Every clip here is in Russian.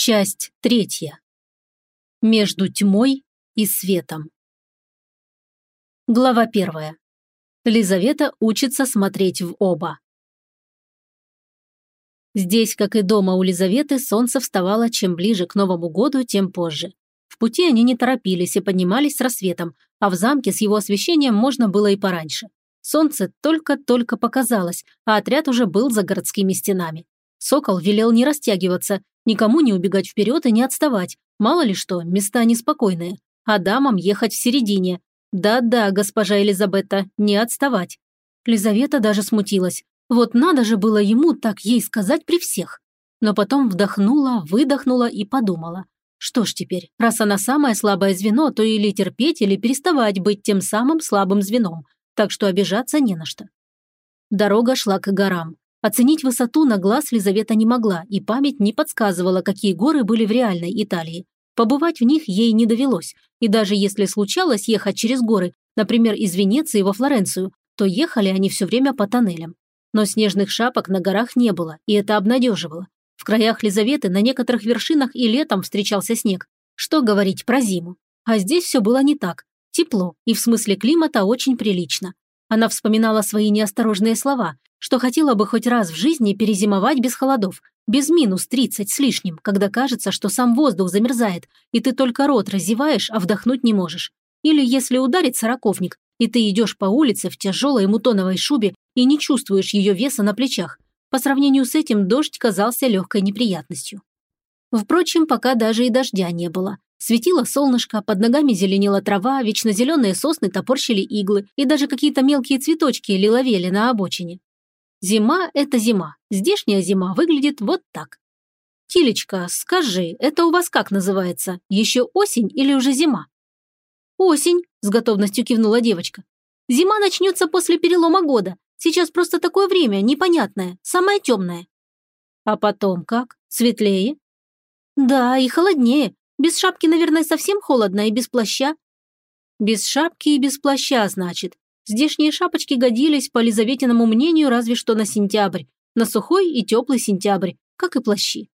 Часть третья. Между тьмой и светом. Глава первая. Лизавета учится смотреть в оба. Здесь, как и дома у Лизаветы, солнце вставало чем ближе к Новому году, тем позже. В пути они не торопились и поднимались с рассветом, а в замке с его освещением можно было и пораньше. Солнце только-только показалось, а отряд уже был за городскими стенами. Сокол велел не растягиваться, никому не убегать вперед и не отставать. Мало ли что, места неспокойные. А дамам ехать в середине. Да-да, госпожа Элизабетта, не отставать. Лизавета даже смутилась. Вот надо же было ему так ей сказать при всех. Но потом вдохнула, выдохнула и подумала. Что ж теперь, раз она самое слабое звено, то или терпеть, или переставать быть тем самым слабым звеном. Так что обижаться не на что. Дорога шла к горам. Оценить высоту на глаз Лизавета не могла, и память не подсказывала, какие горы были в реальной Италии. Побывать в них ей не довелось, и даже если случалось ехать через горы, например, из Венеции во Флоренцию, то ехали они все время по тоннелям. Но снежных шапок на горах не было, и это обнадеживало. В краях Лизаветы на некоторых вершинах и летом встречался снег. Что говорить про зиму? А здесь все было не так. Тепло, и в смысле климата очень прилично. Она вспоминала свои неосторожные слова, что хотела бы хоть раз в жизни перезимовать без холодов, без минус 30 с лишним, когда кажется, что сам воздух замерзает, и ты только рот разеваешь, а вдохнуть не можешь. Или если ударит сороковник, и ты идешь по улице в тяжелой мутоновой шубе и не чувствуешь ее веса на плечах. По сравнению с этим дождь казался легкой неприятностью. Впрочем, пока даже и дождя не было. Светило солнышко, под ногами зеленела трава, вечно зеленые сосны топорщили иглы, и даже какие-то мелкие цветочки лиловели на обочине. Зима – это зима. Здешняя зима выглядит вот так. Тилечка, скажи, это у вас как называется? Еще осень или уже зима? Осень, с готовностью кивнула девочка. Зима начнется после перелома года. Сейчас просто такое время, непонятное, самое темное. А потом как? Светлее? Да, и холоднее. Без шапки, наверное, совсем холодно и без плаща. Без шапки и без плаща, значит. Здешние шапочки годились, по Лизаветиному мнению, разве что на сентябрь, на сухой и теплый сентябрь, как и плащи.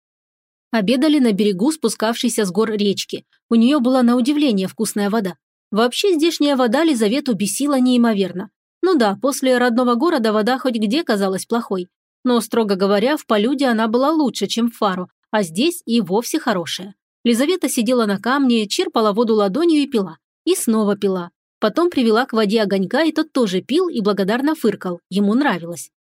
Обедали на берегу спускавшейся с гор речки. У нее была на удивление вкусная вода. Вообще здешняя вода Лизавету бесила неимоверно. Ну да, после родного города вода хоть где казалась плохой. Но, строго говоря, в полюде она была лучше, чем в Фару, а здесь и вовсе хорошая. Лизавета сидела на камне, черпала воду ладонью и пила. И снова пила. Потом привела к воде огонька, и тот тоже пил и благодарно фыркал. Ему нравилось.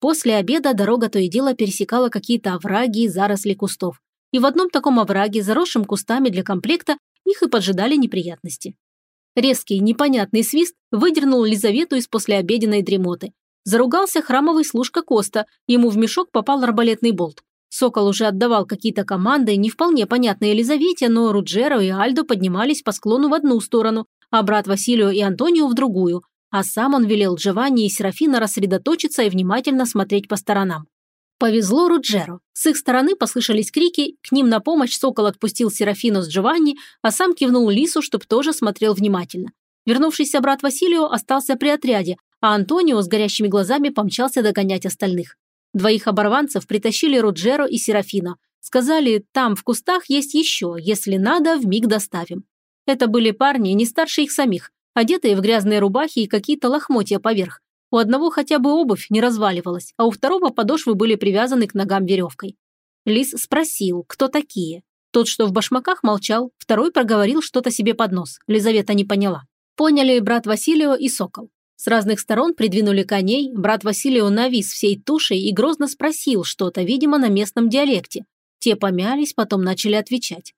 После обеда дорога то и дело пересекала какие-то овраги и заросли кустов. И в одном таком овраге, заросшем кустами для комплекта, их и поджидали неприятности. Резкий, непонятный свист выдернул Лизавету из послеобеденной дремоты. Заругался храмовый служка Коста, ему в мешок попал арбалетный болт. Сокол уже отдавал какие-то команды, не вполне понятные Елизавете, но Руджеро и Альдо поднимались по склону в одну сторону, а брат Василио и Антонио в другую, а сам он велел Джованни и Серафина рассредоточиться и внимательно смотреть по сторонам. Повезло Руджеру. С их стороны послышались крики, к ним на помощь Сокол отпустил Серафину с Джованни, а сам кивнул Лису, чтоб тоже смотрел внимательно. Вернувшийся брат Василио остался при отряде, а Антонио с горящими глазами помчался догонять остальных. Двоих оборванцев притащили Руджеро и Серафина. Сказали, там в кустах есть еще, если надо, в миг доставим. Это были парни, не старше их самих, одетые в грязные рубахи и какие-то лохмотья поверх. У одного хотя бы обувь не разваливалась, а у второго подошвы были привязаны к ногам веревкой. Лис спросил, кто такие. Тот, что в башмаках, молчал, второй проговорил что-то себе под нос. Лизавета не поняла. Поняли брат Василио и Сокол. С разных сторон придвинули коней, брат Василио навис всей тушей и грозно спросил что-то, видимо, на местном диалекте. Те помялись, потом начали отвечать.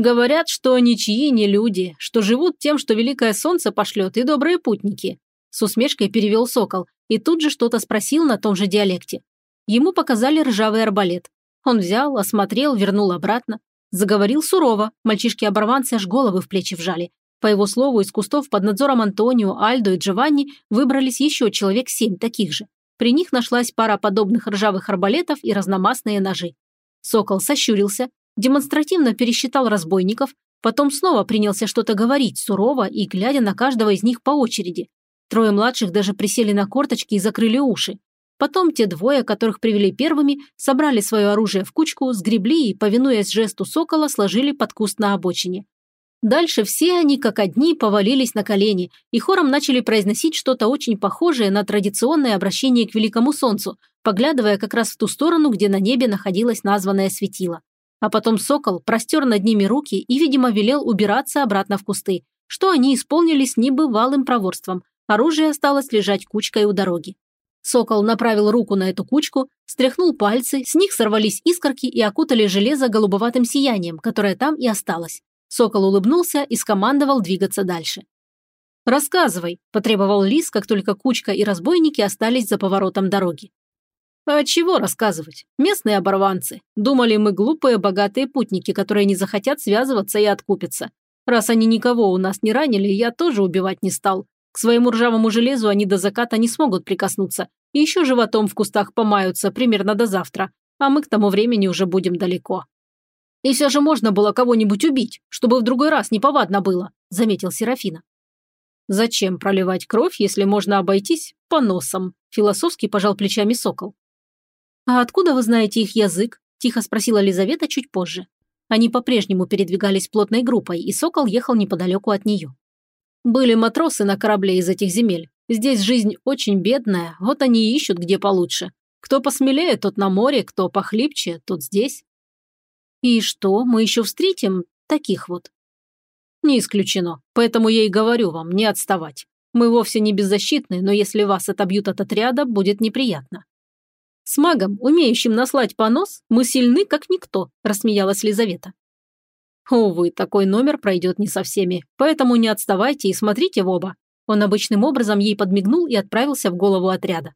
Говорят, что ничьи не люди, что живут тем, что великое солнце пошлет и добрые путники. С усмешкой перевел сокол и тут же что-то спросил на том же диалекте. Ему показали ржавый арбалет. Он взял, осмотрел, вернул обратно. Заговорил сурово, мальчишки-оборванцы аж головы в плечи вжали. По его слову, из кустов под надзором Антонио, Альдо и Джованни выбрались еще человек семь таких же. При них нашлась пара подобных ржавых арбалетов и разномастные ножи. Сокол сощурился, демонстративно пересчитал разбойников, потом снова принялся что-то говорить сурово и глядя на каждого из них по очереди. Трое младших даже присели на корточки и закрыли уши. Потом те двое, которых привели первыми, собрали свое оружие в кучку, сгребли и, повинуясь жесту сокола, сложили под куст на обочине. Дальше все они, как одни, повалились на колени и хором начали произносить что-то очень похожее на традиционное обращение к великому солнцу, поглядывая как раз в ту сторону, где на небе находилось названное светило. А потом сокол простер над ними руки и, видимо, велел убираться обратно в кусты, что они исполнили с небывалым проворством. Оружие осталось лежать кучкой у дороги. Сокол направил руку на эту кучку, стряхнул пальцы, с них сорвались искорки и окутали железо голубоватым сиянием, которое там и осталось. Сокол улыбнулся и скомандовал двигаться дальше. «Рассказывай», – потребовал Лис, как только кучка и разбойники остались за поворотом дороги. «А чего рассказывать? Местные оборванцы. Думали мы глупые богатые путники, которые не захотят связываться и откупиться. Раз они никого у нас не ранили, я тоже убивать не стал. К своему ржавому железу они до заката не смогут прикоснуться. И еще животом в кустах помаются примерно до завтра, а мы к тому времени уже будем далеко. И все же можно было кого-нибудь убить, чтобы в другой раз неповадно было, заметил Серафина. Зачем проливать кровь, если можно обойтись поносом? Философски пожал плечами сокол. А откуда вы знаете их язык? Тихо спросила Лизавета чуть позже. Они по-прежнему передвигались плотной группой, и сокол ехал неподалеку от нее. Были матросы на корабле из этих земель. Здесь жизнь очень бедная, вот они и ищут где получше. Кто посмелее, тот на море, кто похлипче, тот здесь. И что, мы еще встретим таких вот? Не исключено, поэтому я и говорю вам, не отставать. Мы вовсе не беззащитны, но если вас отобьют от отряда, будет неприятно. С магом, умеющим наслать понос, мы сильны, как никто, рассмеялась Лизавета. Увы, такой номер пройдет не со всеми, поэтому не отставайте и смотрите в оба. Он обычным образом ей подмигнул и отправился в голову отряда.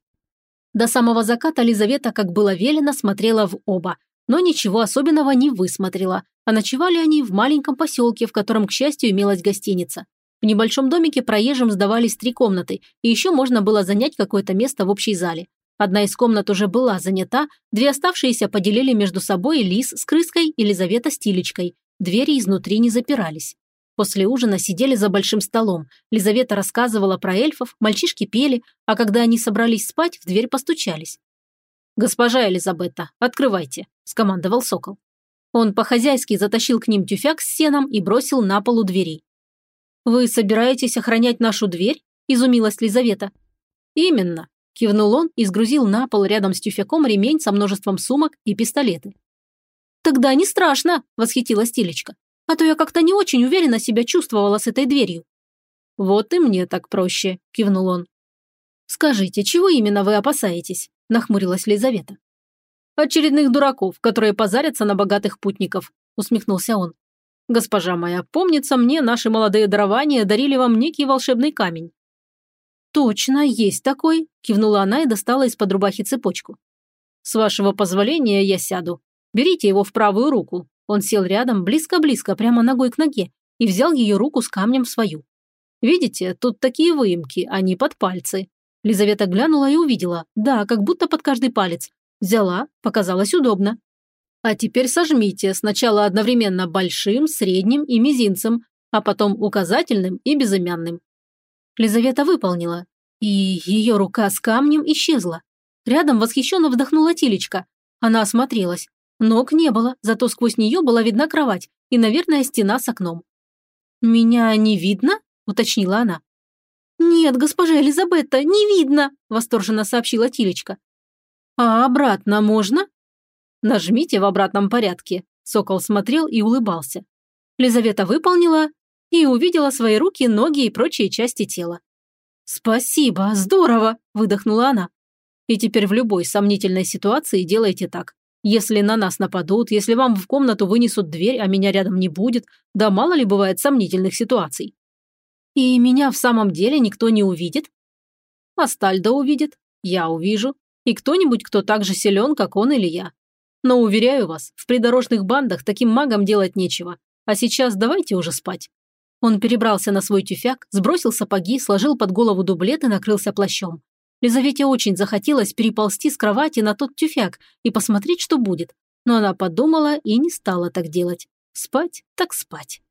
До самого заката Лизавета, как было велено, смотрела в оба, но ничего особенного не высмотрела, а ночевали они в маленьком поселке, в котором, к счастью, имелась гостиница. В небольшом домике проезжим сдавались три комнаты, и еще можно было занять какое-то место в общей зале. Одна из комнат уже была занята, две оставшиеся поделили между собой Лис с Крыской и Лизавета с Тилечкой, Двери изнутри не запирались. После ужина сидели за большим столом. Лизавета рассказывала про эльфов, мальчишки пели, а когда они собрались спать, в дверь постучались. «Госпожа Элизабетта, открывайте», – скомандовал сокол. Он по-хозяйски затащил к ним тюфяк с сеном и бросил на полу дверей. «Вы собираетесь охранять нашу дверь?» – изумилась Лизавета. «Именно», – кивнул он и сгрузил на пол рядом с тюфяком ремень со множеством сумок и пистолеты. «Тогда не страшно», – восхитилась Тилечка. «А то я как-то не очень уверенно себя чувствовала с этой дверью». «Вот и мне так проще», – кивнул он. «Скажите, чего именно вы опасаетесь?» – нахмурилась Лизавета. «Очередных дураков, которые позарятся на богатых путников», – усмехнулся он. «Госпожа моя, помнится мне, наши молодые дарования дарили вам некий волшебный камень». «Точно, есть такой», – кивнула она и достала из-под рубахи цепочку. «С вашего позволения я сяду», Берите его в правую руку». Он сел рядом, близко-близко, прямо ногой к ноге, и взял ее руку с камнем свою. «Видите, тут такие выемки, они под пальцы». Лизавета глянула и увидела. Да, как будто под каждый палец. Взяла, показалось удобно. А теперь сожмите сначала одновременно большим, средним и мизинцем, а потом указательным и безымянным. Лизавета выполнила, и ее рука с камнем исчезла. Рядом восхищенно вдохнула Тилечка. Она осмотрелась. Ног не было, зато сквозь нее была видна кровать и, наверное, стена с окном. «Меня не видно?» – уточнила она. «Нет, госпожа Элизабетта, не видно!» – восторженно сообщила Тилечка. «А обратно можно?» «Нажмите в обратном порядке», – Сокол смотрел и улыбался. Лизавета выполнила и увидела свои руки, ноги и прочие части тела. «Спасибо, здорово!» – выдохнула она. «И теперь в любой сомнительной ситуации делайте так. Если на нас нападут, если вам в комнату вынесут дверь, а меня рядом не будет, да мало ли бывает сомнительных ситуаций. И меня в самом деле никто не увидит? Астальда увидит, я увижу, и кто-нибудь, кто так же силен, как он или я. Но, уверяю вас, в придорожных бандах таким магам делать нечего. А сейчас давайте уже спать. Он перебрался на свой тюфяк, сбросил сапоги, сложил под голову дублет и накрылся плащом. Лизавете очень захотелось переползти с кровати на тот тюфяк и посмотреть, что будет. Но она подумала и не стала так делать. Спать так спать.